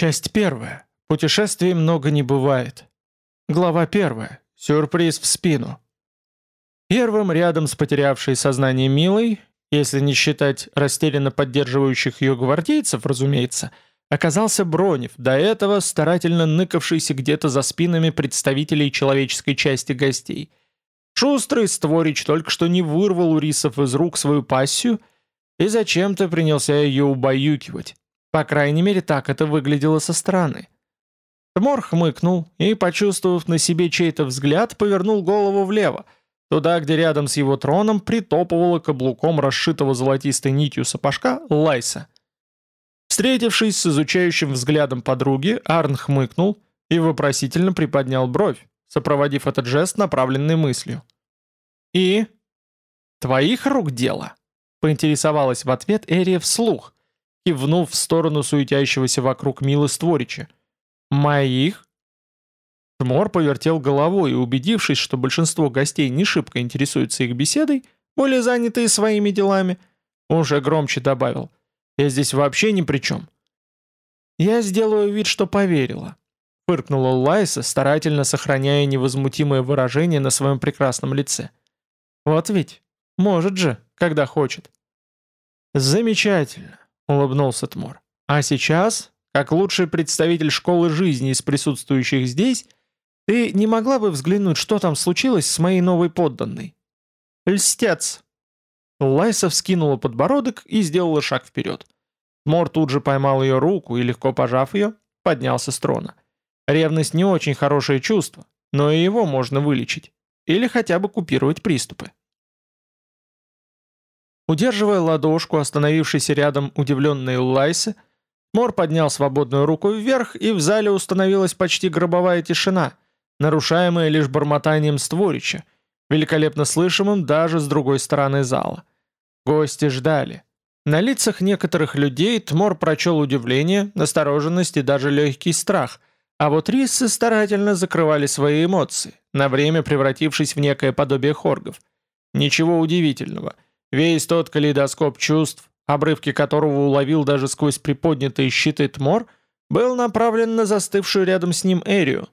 Часть первая. Путешествий много не бывает. Глава первая. Сюрприз в спину. Первым рядом с потерявшей сознание Милой, если не считать растерянно поддерживающих ее гвардейцев, разумеется, оказался Бронев, до этого старательно ныкавшийся где-то за спинами представителей человеческой части гостей. Шустрый створич только что не вырвал у рисов из рук свою пассию и зачем-то принялся ее убаюкивать. По крайней мере, так это выглядело со стороны. Тмор хмыкнул и, почувствовав на себе чей-то взгляд, повернул голову влево, туда, где рядом с его троном притопывала каблуком расшитого золотистой нитью сапожка Лайса. Встретившись с изучающим взглядом подруги, Арн хмыкнул и вопросительно приподнял бровь, сопроводив этот жест направленной мыслью. «И? Твоих рук дело?» — поинтересовалась в ответ Эрия вслух — кивнув в сторону суетящегося вокруг Милы Створича. «Моих?» Тмор повертел головой и, убедившись, что большинство гостей не шибко интересуются их беседой, более занятые своими делами, уже громче добавил. «Я здесь вообще ни при чем». «Я сделаю вид, что поверила», — фыркнула Лайса, старательно сохраняя невозмутимое выражение на своем прекрасном лице. «Вот ведь, может же, когда хочет». «Замечательно улыбнулся Тмор. «А сейчас, как лучший представитель школы жизни из присутствующих здесь, ты не могла бы взглянуть, что там случилось с моей новой подданной?» «Льстец!» Лайса вскинула подбородок и сделала шаг вперед. Тмор тут же поймал ее руку и, легко пожав ее, поднялся с трона. Ревность не очень хорошее чувство, но и его можно вылечить. Или хотя бы купировать приступы. Удерживая ладошку, остановившейся рядом удивленной Лайсы, Мор поднял свободную руку вверх, и в зале установилась почти гробовая тишина, нарушаемая лишь бормотанием створича, великолепно слышимым даже с другой стороны зала. Гости ждали. На лицах некоторых людей Тмор прочел удивление, настороженность и даже легкий страх, а вот риссы старательно закрывали свои эмоции, на время превратившись в некое подобие хоргов. Ничего удивительного – Весь тот калейдоскоп чувств, обрывки которого уловил даже сквозь приподнятые щиты Тмор, был направлен на застывшую рядом с ним Эрию.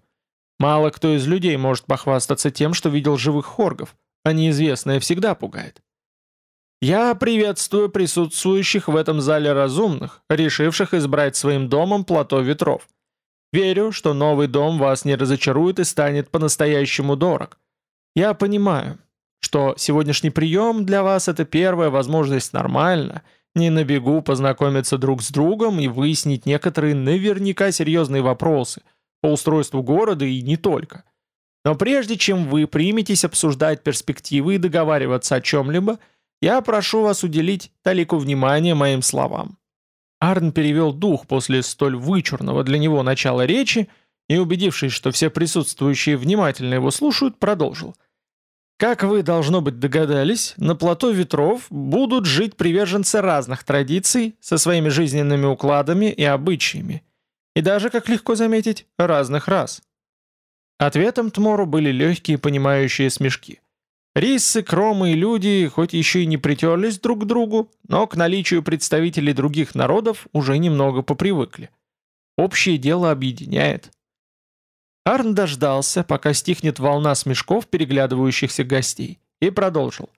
Мало кто из людей может похвастаться тем, что видел живых хоргов, а неизвестное всегда пугает. Я приветствую присутствующих в этом зале разумных, решивших избрать своим домом плато ветров. Верю, что новый дом вас не разочарует и станет по-настоящему дорог. Я понимаю, что сегодняшний прием для вас это первая возможность нормально, не на бегу познакомиться друг с другом и выяснить некоторые наверняка серьезные вопросы по устройству города и не только. Но прежде чем вы приметесь обсуждать перспективы и договариваться о чем-либо, я прошу вас уделить талику внимания моим словам. Арн перевел дух после столь вычурного для него начала речи и, убедившись, что все присутствующие внимательно его слушают, продолжил – как вы, должно быть, догадались, на плато ветров будут жить приверженцы разных традиций со своими жизненными укладами и обычаями. И даже, как легко заметить, разных рас. Ответом Тмору были легкие понимающие смешки. Риссы, кромы и люди хоть еще и не притерлись друг к другу, но к наличию представителей других народов уже немного попривыкли. Общее дело объединяет. Арн дождался, пока стихнет волна смешков переглядывающихся гостей, и продолжил.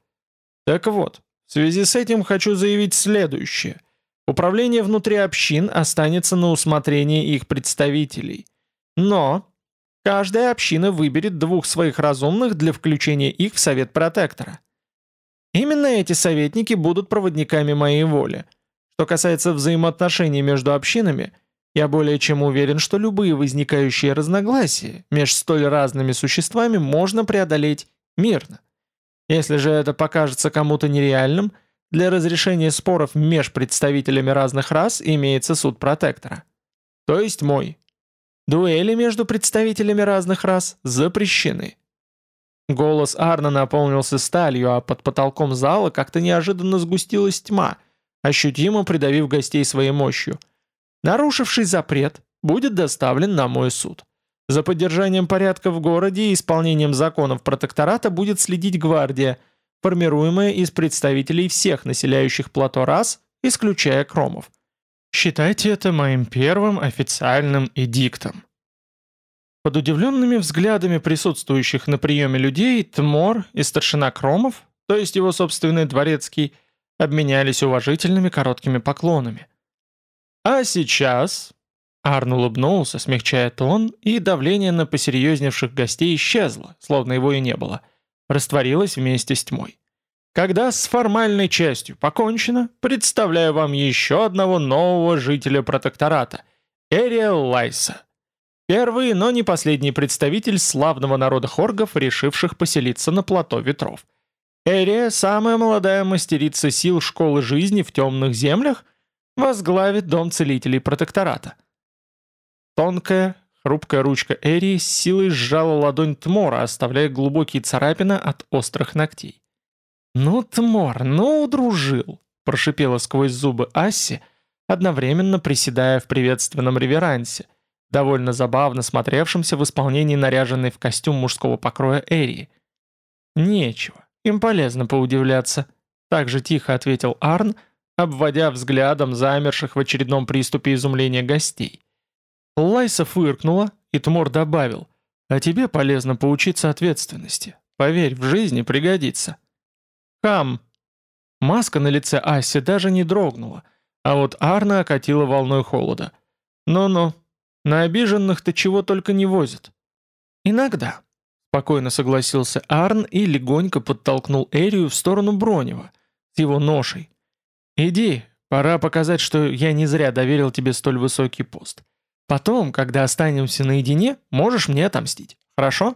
Так вот, в связи с этим хочу заявить следующее. Управление внутри общин останется на усмотрение их представителей. Но каждая община выберет двух своих разумных для включения их в совет протектора. Именно эти советники будут проводниками моей воли. Что касается взаимоотношений между общинами – я более чем уверен, что любые возникающие разногласия между столь разными существами можно преодолеть мирно. Если же это покажется кому-то нереальным, для разрешения споров между представителями разных рас имеется суд протектора. То есть мой. Дуэли между представителями разных рас запрещены. Голос Арна наполнился сталью, а под потолком зала как-то неожиданно сгустилась тьма, ощутимо придавив гостей своей мощью – Нарушивший запрет будет доставлен на мой суд. За поддержанием порядка в городе и исполнением законов протектората будет следить гвардия, формируемая из представителей всех населяющих плато рас, исключая кромов. Считайте это моим первым официальным эдиктом. Под удивленными взглядами присутствующих на приеме людей Тмор и старшина Кромов, то есть его собственный дворецкий, обменялись уважительными короткими поклонами. «А сейчас...» Арн улыбнулся, смягчая тон, и давление на посерьезневших гостей исчезло, словно его и не было, растворилось вместе с тьмой. Когда с формальной частью покончено, представляю вам еще одного нового жителя протектората – Эриэл Лайса. Первый, но не последний представитель славного народа хоргов, решивших поселиться на плато ветров. Эрия – самая молодая мастерица сил школы жизни в темных землях, возглавит дом целителей протектората. Тонкая, хрупкая ручка Эрии с силой сжала ладонь Тмора, оставляя глубокие царапины от острых ногтей. «Ну, Тмор, ну удружил!» – прошипела сквозь зубы Асси, одновременно приседая в приветственном реверансе, довольно забавно смотревшемся в исполнении наряженной в костюм мужского покроя Эрии. «Нечего, им полезно поудивляться», – так же тихо ответил Арн, обводя взглядом замерших в очередном приступе изумления гостей. Лайса фыркнула, и Тмор добавил, «А тебе полезно поучиться ответственности. Поверь, в жизни пригодится». «Хам!» Маска на лице Аси даже не дрогнула, а вот Арна окатила волной холода. «Ну-ну, на обиженных-то чего только не возят». «Иногда», — спокойно согласился Арн и легонько подтолкнул Эрию в сторону Бронева с его ношей. «Иди, пора показать, что я не зря доверил тебе столь высокий пост. Потом, когда останемся наедине, можешь мне отомстить, хорошо?»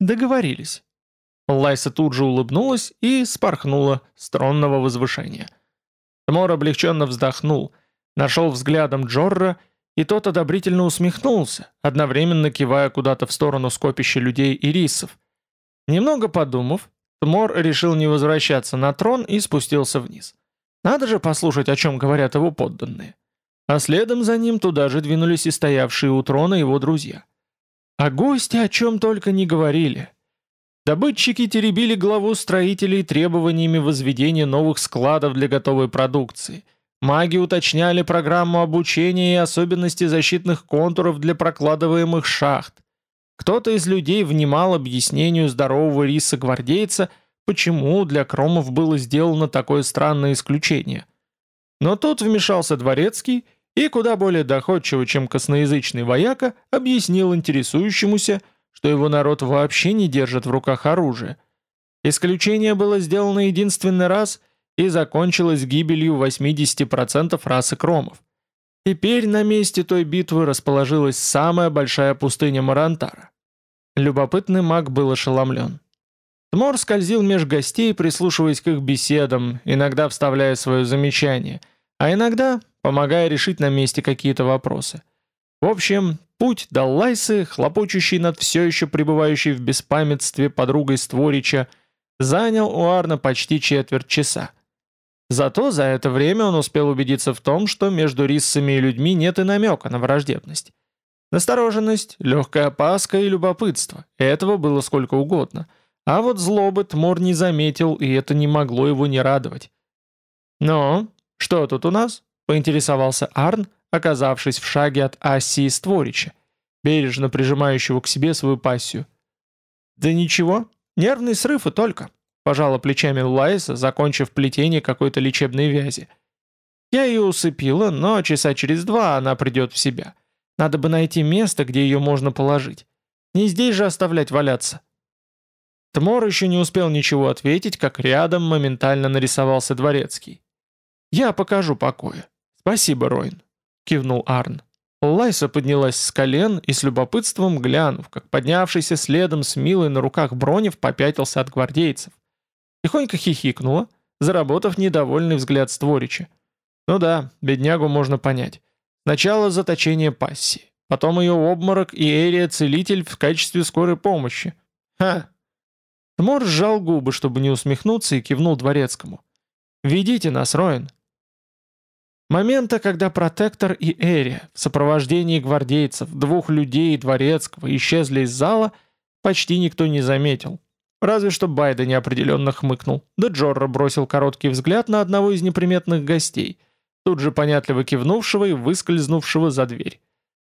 «Договорились». Лайса тут же улыбнулась и спорхнула с тронного возвышения. Тмор облегченно вздохнул, нашел взглядом Джорра, и тот одобрительно усмехнулся, одновременно кивая куда-то в сторону скопища людей и рисов. Немного подумав, Тмор решил не возвращаться на трон и спустился вниз. Надо же послушать, о чем говорят его подданные. А следом за ним туда же двинулись и стоявшие у трона его друзья. А гости о чем только не говорили – Добытчики теребили главу строителей требованиями возведения новых складов для готовой продукции. Маги уточняли программу обучения и особенности защитных контуров для прокладываемых шахт. Кто-то из людей внимал объяснению здорового риса-гвардейца, почему для кромов было сделано такое странное исключение. Но тут вмешался дворецкий и, куда более доходчиво, чем косноязычный вояка, объяснил интересующемуся, что его народ вообще не держит в руках оружие. Исключение было сделано единственный раз и закончилось гибелью 80% расы кромов. Теперь на месте той битвы расположилась самая большая пустыня Марантара. Любопытный маг был ошеломлен. Тмор скользил меж гостей, прислушиваясь к их беседам, иногда вставляя свое замечание, а иногда помогая решить на месте какие-то вопросы. В общем, Путь до Лайсы, хлопочущий над все еще пребывающей в беспамятстве подругой Створича, занял у Арна почти четверть часа. Зато за это время он успел убедиться в том, что между риссами и людьми нет и намека на враждебность. Настороженность, легкая опаска и любопытство. Этого было сколько угодно. А вот злобы Тмор не заметил, и это не могло его не радовать. «Ну, что тут у нас?» — поинтересовался Арн, оказавшись в шаге от Ассии Створича, бережно прижимающего к себе свою пассию. «Да ничего, нервный срыв и только», — пожала плечами Лайса, закончив плетение какой-то лечебной вязи. «Я ее усыпила, но часа через два она придет в себя. Надо бы найти место, где ее можно положить. Не здесь же оставлять валяться». Тмор еще не успел ничего ответить, как рядом моментально нарисовался дворецкий. «Я покажу покоя. Спасибо, Ройн» кивнул Арн. Лайса поднялась с колен и с любопытством глянув, как поднявшийся следом с Милой на руках Бронев попятился от гвардейцев. Тихонько хихикнула, заработав недовольный взгляд Створича. Ну да, беднягу можно понять. Сначала заточение пассии, потом ее обморок и Эрия-целитель в качестве скорой помощи. Ха! Тмор сжал губы, чтобы не усмехнуться, и кивнул дворецкому. «Ведите нас, Роин, Момента, когда Протектор и Эри в сопровождении гвардейцев, двух людей и дворецкого исчезли из зала, почти никто не заметил. Разве что Байда неопределенно хмыкнул, да Джорро бросил короткий взгляд на одного из неприметных гостей, тут же понятливо кивнувшего и выскользнувшего за дверь.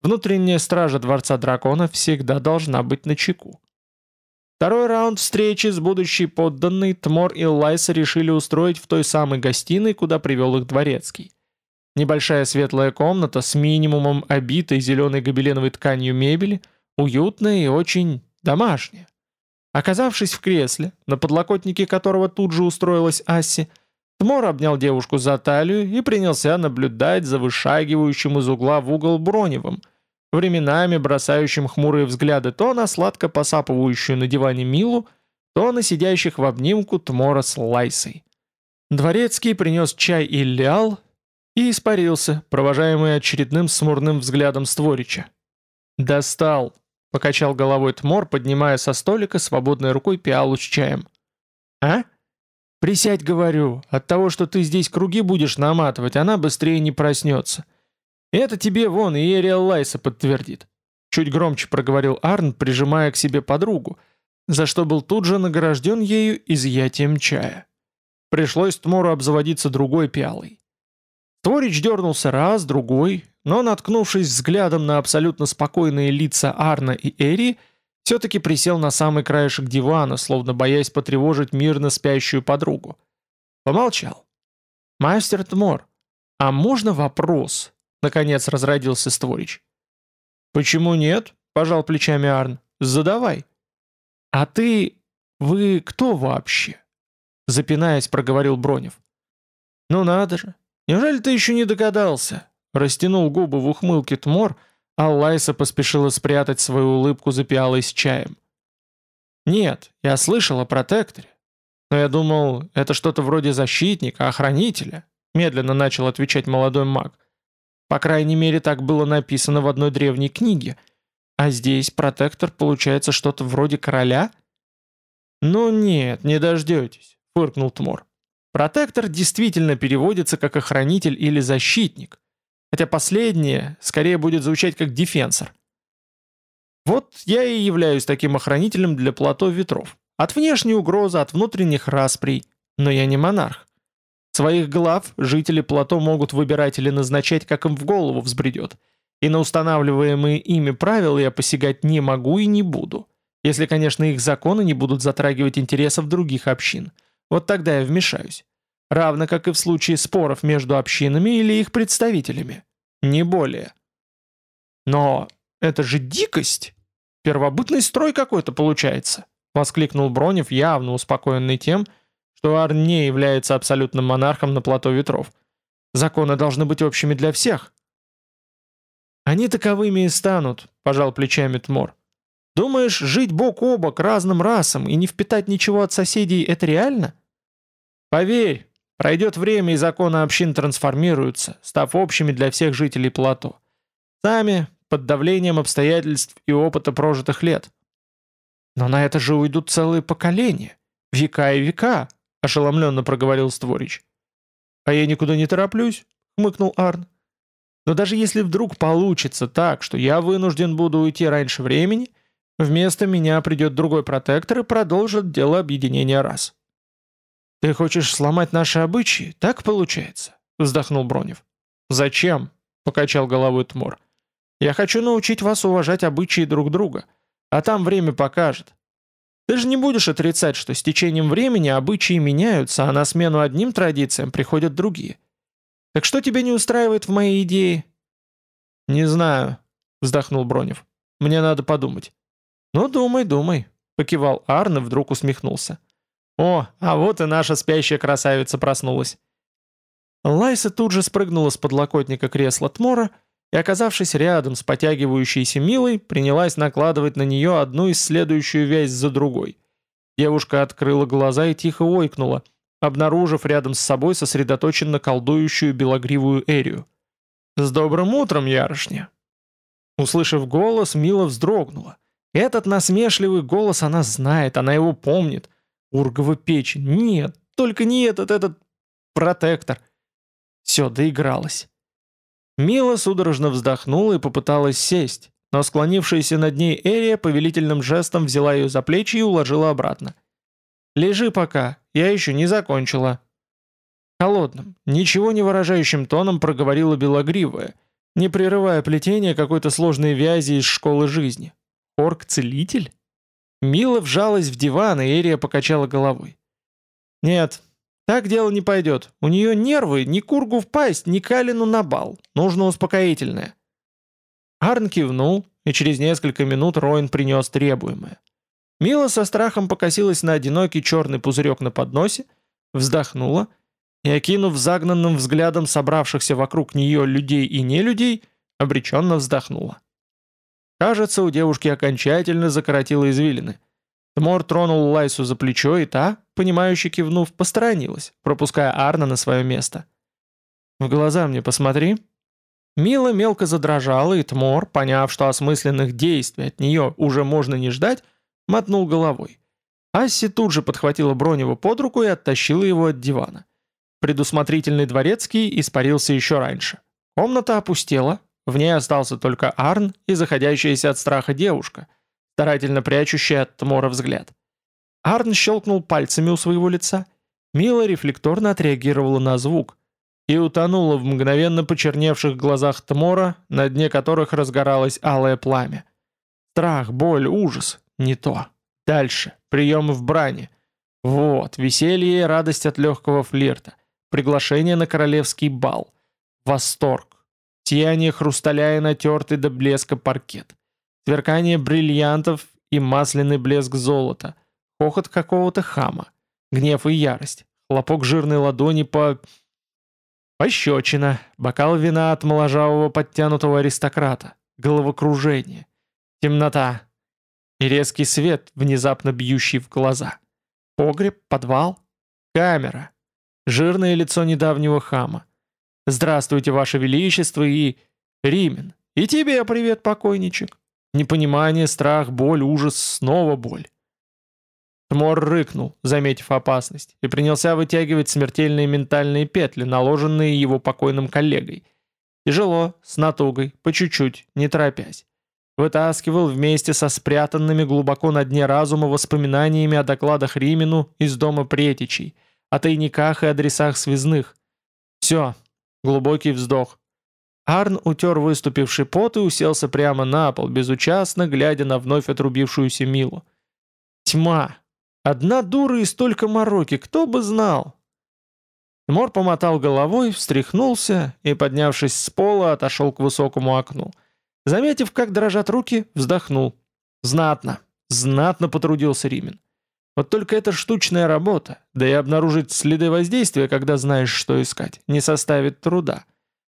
Внутренняя стража Дворца Дракона всегда должна быть на чеку. Второй раунд встречи с будущей подданной Тмор и Лайса решили устроить в той самой гостиной, куда привел их дворецкий. Небольшая светлая комната с минимумом обитой зеленой гобеленовой тканью мебели, уютная и очень домашняя. Оказавшись в кресле, на подлокотнике которого тут же устроилась Асси, Тмор обнял девушку за талию и принялся наблюдать за вышагивающим из угла в угол Броневым, временами бросающим хмурые взгляды то на сладко посапывающую на диване Милу, то на сидящих в обнимку Тмора с Лайсой. Дворецкий принес чай и лял, и испарился, провожаемый очередным смурным взглядом Створича. «Достал!» — покачал головой Тмор, поднимая со столика свободной рукой пиалу с чаем. «А? Присядь, говорю, от того, что ты здесь круги будешь наматывать, она быстрее не проснется. Это тебе вон и Эриэл Лайса подтвердит». Чуть громче проговорил Арн, прижимая к себе подругу, за что был тут же награжден ею изъятием чая. Пришлось Тмору обзаводиться другой пиалой. Творич дернулся раз, другой, но, наткнувшись взглядом на абсолютно спокойные лица Арна и Эри, все-таки присел на самый краешек дивана, словно боясь потревожить мирно спящую подругу. Помолчал. «Мастер Тмор, а можно вопрос?» Наконец разродился Створич. «Почему нет?» – пожал плечами Арн. «Задавай». «А ты... вы кто вообще?» Запинаясь, проговорил Бронев. «Ну надо же, «Неужели ты еще не догадался?» Растянул губы в ухмылке Тмор, а Лайса поспешила спрятать свою улыбку за пиалой с чаем. «Нет, я слышал о протекторе. Но я думал, это что-то вроде защитника, охранителя», медленно начал отвечать молодой маг. «По крайней мере, так было написано в одной древней книге. А здесь протектор получается что-то вроде короля?» «Ну нет, не дождетесь», — фыркнул Тмор. Протектор действительно переводится как охранитель или защитник, хотя последнее скорее будет звучать как дефенсор. Вот я и являюсь таким охранителем для плато ветров. От внешней угрозы, от внутренних расприй, но я не монарх. Своих глав жители плато могут выбирать или назначать, как им в голову взбредет. И на устанавливаемые ими правила я посягать не могу и не буду. Если, конечно, их законы не будут затрагивать интересов других общин – вот тогда я вмешаюсь. Равно как и в случае споров между общинами или их представителями. Не более. Но это же дикость! Первобытный строй какой-то получается, воскликнул Бронев, явно успокоенный тем, что Арн не является абсолютным монархом на плато ветров. Законы должны быть общими для всех. Они таковыми и станут, пожал плечами Тмор. Думаешь, жить бок о бок разным расам и не впитать ничего от соседей – это реально? Поверь, пройдет время и законы общин трансформируются, став общими для всех жителей плато. Сами, под давлением обстоятельств и опыта прожитых лет. Но на это же уйдут целые поколения. Века и века, ошеломленно проговорил Створич. А я никуда не тороплюсь, хмыкнул Арн. Но даже если вдруг получится так, что я вынужден буду уйти раньше времени – Вместо меня придет другой протектор и продолжит дело объединения рас. «Ты хочешь сломать наши обычаи? Так получается?» — вздохнул Бронев. «Зачем?» — покачал головой Тмор. «Я хочу научить вас уважать обычаи друг друга, а там время покажет. Ты же не будешь отрицать, что с течением времени обычаи меняются, а на смену одним традициям приходят другие. Так что тебя не устраивает в моей идее?» «Не знаю», — вздохнул Бронев. «Мне надо подумать». «Ну, думай, думай», — покивал Арн и вдруг усмехнулся. «О, а вот и наша спящая красавица проснулась». Лайса тут же спрыгнула с подлокотника кресла Тмора и, оказавшись рядом с потягивающейся Милой, принялась накладывать на нее одну из следующую вязь за другой. Девушка открыла глаза и тихо ойкнула, обнаружив рядом с собой сосредоточенно колдующую белогривую Эрию. «С добрым утром, ярышня!» Услышав голос, Мила вздрогнула. Этот насмешливый голос она знает, она его помнит. Ургова печень. Нет, только не этот, этот протектор. Все, доигралась. Мила судорожно вздохнула и попыталась сесть, но склонившаяся над ней Эрия повелительным жестом взяла ее за плечи и уложила обратно. «Лежи пока, я еще не закончила». Холодным, ничего не выражающим тоном проговорила Белогривая, не прерывая плетения какой-то сложной вязи из школы жизни. Орк-целитель? Мила вжалась в диван, и Эрия покачала головой. «Нет, так дело не пойдет. У нее нервы, ни кургу в пасть, ни калину на бал. Нужно успокоительное». Арн кивнул, и через несколько минут Роин принес требуемое. Мила со страхом покосилась на одинокий черный пузырек на подносе, вздохнула и, окинув загнанным взглядом собравшихся вокруг нее людей и нелюдей, обреченно вздохнула. Кажется, у девушки окончательно закоротило извилины. Тмор тронул Лайсу за плечо, и та, понимающе кивнув, посторонилась, пропуская Арна на свое место. «В глаза мне посмотри», Мила мелко задрожала, и Тмор, поняв, что осмысленных действий от нее уже можно не ждать, мотнул головой. Асси тут же подхватила Бронева под руку и оттащила его от дивана. Предусмотрительный дворецкий испарился еще раньше. Комната опустела, в ней остался только Арн и заходящаяся от страха девушка, старательно прячущая от Тмора взгляд. Арн щелкнул пальцами у своего лица. Мила рефлекторно отреагировала на звук, и утонула в мгновенно почерневших глазах Тмора, на дне которых разгоралось алое пламя. Страх, боль, ужас — не то. Дальше. Приемы в брани. Вот, веселье и радость от легкого флирта. Приглашение на королевский бал. Восторг. Сияние хрусталя и натертый до блеска паркет. Сверкание бриллиантов и масляный блеск золота. Хохот какого-то хама. Гнев и ярость. Хлопок жирной ладони по... Пощечина, бокал вина от моложавого подтянутого аристократа, головокружение, темнота и резкий свет, внезапно бьющий в глаза. Погреб, подвал, камера, жирное лицо недавнего хама. «Здравствуйте, Ваше Величество» и «Римен». «И тебе привет, покойничек». Непонимание, страх, боль, ужас, снова боль. Тмор рыкнул, заметив опасность, и принялся вытягивать смертельные ментальные петли, наложенные его покойным коллегой. Тяжело, с натугой, по чуть-чуть, не торопясь. Вытаскивал вместе со спрятанными глубоко на дне разума воспоминаниями о докладах Римину из дома Претичей, о тайниках и адресах связных. Все. Глубокий вздох. Арн утер выступивший пот и уселся прямо на пол, безучастно глядя на вновь отрубившуюся Милу. Тьма, Одна дура и столько мороки, кто бы знал. Мор помотал головой, встряхнулся и, поднявшись с пола, отошел к высокому окну. Заметив, как дрожат руки, вздохнул. Знатно, знатно потрудился Римин. Вот только это штучная работа, да и обнаружить следы воздействия, когда знаешь, что искать, не составит труда.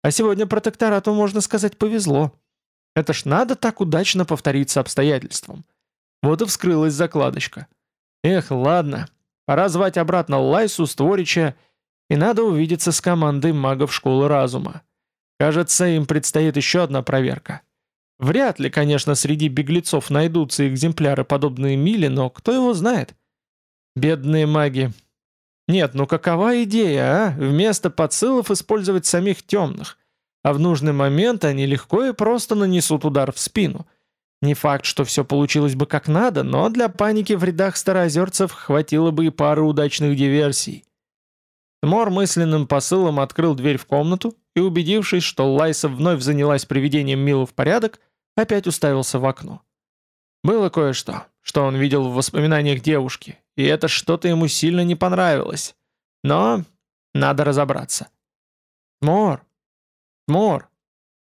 А сегодня протекторату, можно сказать, повезло. Это ж надо так удачно повториться обстоятельствам. Вот и вскрылась закладочка. Эх, ладно. Пора звать обратно Лайсу, Створича, и надо увидеться с командой магов Школы Разума. Кажется, им предстоит еще одна проверка. Вряд ли, конечно, среди беглецов найдутся экземпляры, подобные Миле, но кто его знает? Бедные маги. Нет, ну какова идея, а? Вместо подсылов использовать самих темных. А в нужный момент они легко и просто нанесут удар в спину – не факт, что все получилось бы как надо, но для паники в рядах староозерцев хватило бы и пары удачных диверсий. Тмор мысленным посылом открыл дверь в комнату и, убедившись, что Лайса вновь занялась приведением Милы в порядок, опять уставился в окно. Было кое-что, что он видел в воспоминаниях девушки, и это что-то ему сильно не понравилось. Но надо разобраться. «Тмор! Тмор!»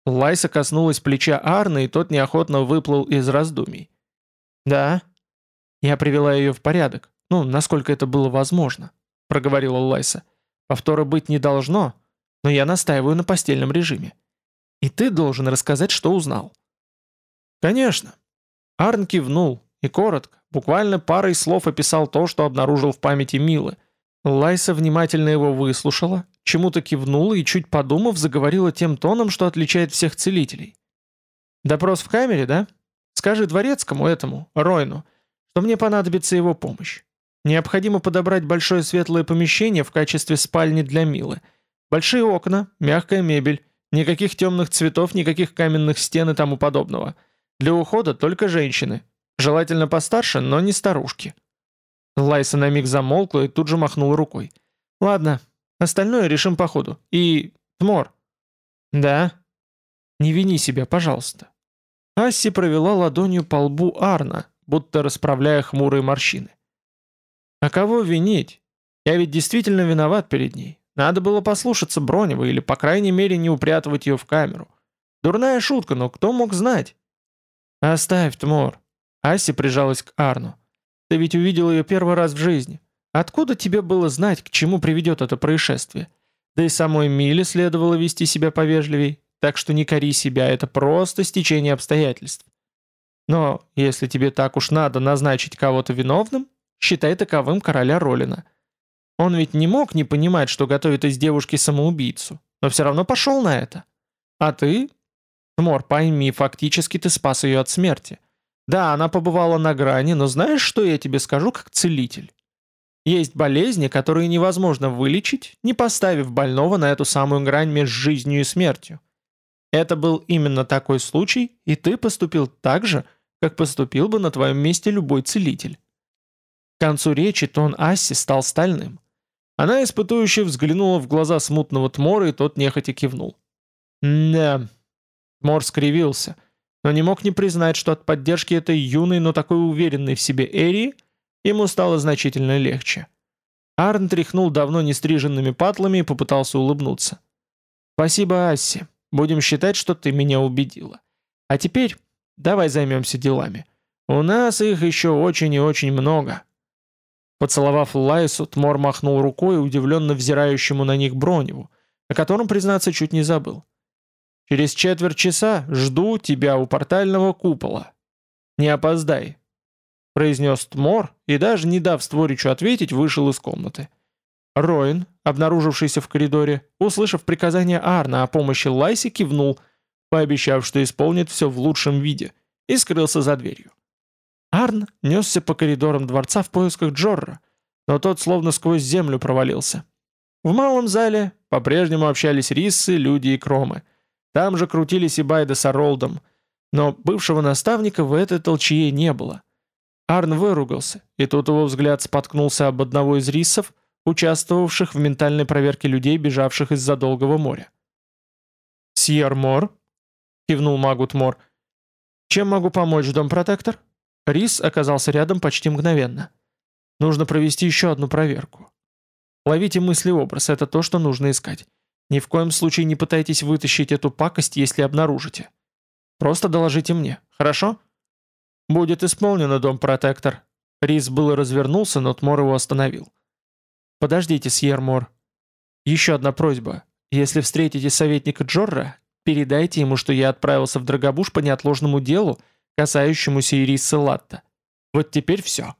Лайса коснулась плеча Арны, и тот неохотно выплыл из раздумий. «Да?» «Я привела ее в порядок. Ну, насколько это было возможно», — проговорила Лайса. «Повтора быть не должно, но я настаиваю на постельном режиме. И ты должен рассказать, что узнал». «Конечно». Арн кивнул и коротко, буквально парой слов описал то, что обнаружил в памяти Милы. Лайса внимательно его выслушала, чему-то кивнула и, чуть подумав, заговорила тем тоном, что отличает всех целителей. «Допрос в камере, да? Скажи дворецкому этому, Ройну, что мне понадобится его помощь. Необходимо подобрать большое светлое помещение в качестве спальни для Милы. Большие окна, мягкая мебель, никаких темных цветов, никаких каменных стен и тому подобного. Для ухода только женщины. Желательно постарше, но не старушки». Лайса на миг замолкла и тут же махнула рукой. «Ладно, Остальное решим по ходу. И... Тмор». «Да?» «Не вини себя, пожалуйста». Асси провела ладонью по лбу Арна, будто расправляя хмурые морщины. «А кого винить? Я ведь действительно виноват перед ней. Надо было послушаться Бронева или, по крайней мере, не упрятывать ее в камеру. Дурная шутка, но кто мог знать?» «Оставь, Тмор». Асси прижалась к Арну. «Ты ведь увидел ее первый раз в жизни. Откуда тебе было знать, к чему приведет это происшествие? Да и самой Миле следовало вести себя повежливей, так что не кори себя, это просто стечение обстоятельств. Но если тебе так уж надо назначить кого-то виновным, считай таковым короля Ролина. Он ведь не мог не понимать, что готовит из девушки самоубийцу, но все равно пошел на это. А ты? Мор, пойми, фактически ты спас ее от смерти. Да, она побывала на грани, но знаешь, что я тебе скажу как целитель? Есть болезни, которые невозможно вылечить, не поставив больного на эту самую грань между жизнью и смертью. Это был именно такой случай, и ты поступил так же, как поступил бы на твоем месте любой целитель. К концу речи тон Асси стал стальным. Она испытующе взглянула в глаза смутного Тмора, и тот нехотя кивнул. «Да». Тмор скривился, но не мог не признать, что от поддержки этой юной, но такой уверенной в себе Эрии ему стало значительно легче. Арн тряхнул давно не стриженными патлами и попытался улыбнуться. «Спасибо, Асси. Будем считать, что ты меня убедила. А теперь давай займемся делами. У нас их еще очень и очень много». Поцеловав Лайсу, Тмор махнул рукой, удивленно взирающему на них Броневу, о котором, признаться, чуть не забыл. «Через четверть часа жду тебя у портального купола. Не опоздай», — произнес Тмор и, даже не дав Створичу ответить, вышел из комнаты. Роин, обнаружившийся в коридоре, услышав приказание Арна о помощи Лайсе, кивнул, пообещав, что исполнит все в лучшем виде, и скрылся за дверью. Арн несся по коридорам дворца в поисках Джорра, но тот словно сквозь землю провалился. В малом зале по-прежнему общались риссы, люди и кромы. Там же крутились и Байда с Оролдом, но бывшего наставника в этой толчье не было. Арн выругался, и тут его взгляд споткнулся об одного из риссов, участвовавших в ментальной проверке людей, бежавших из-за долгого моря. «Сьер Мор?» — кивнул Магут Мор. «Чем могу помочь, дом-протектор?» Рис оказался рядом почти мгновенно. «Нужно провести еще одну проверку. Ловите мысли-образ, это то, что нужно искать. Ни в коем случае не пытайтесь вытащить эту пакость, если обнаружите. Просто доложите мне, хорошо?» «Будет исполнено, дом-протектор». Рис было развернулся, но Тмор его остановил. «Подождите, Сьермор. Еще одна просьба. Если встретите советника Джорра, передайте ему, что я отправился в Драгобуш по неотложному делу, касающемуся Ирисы Латта. Вот теперь все».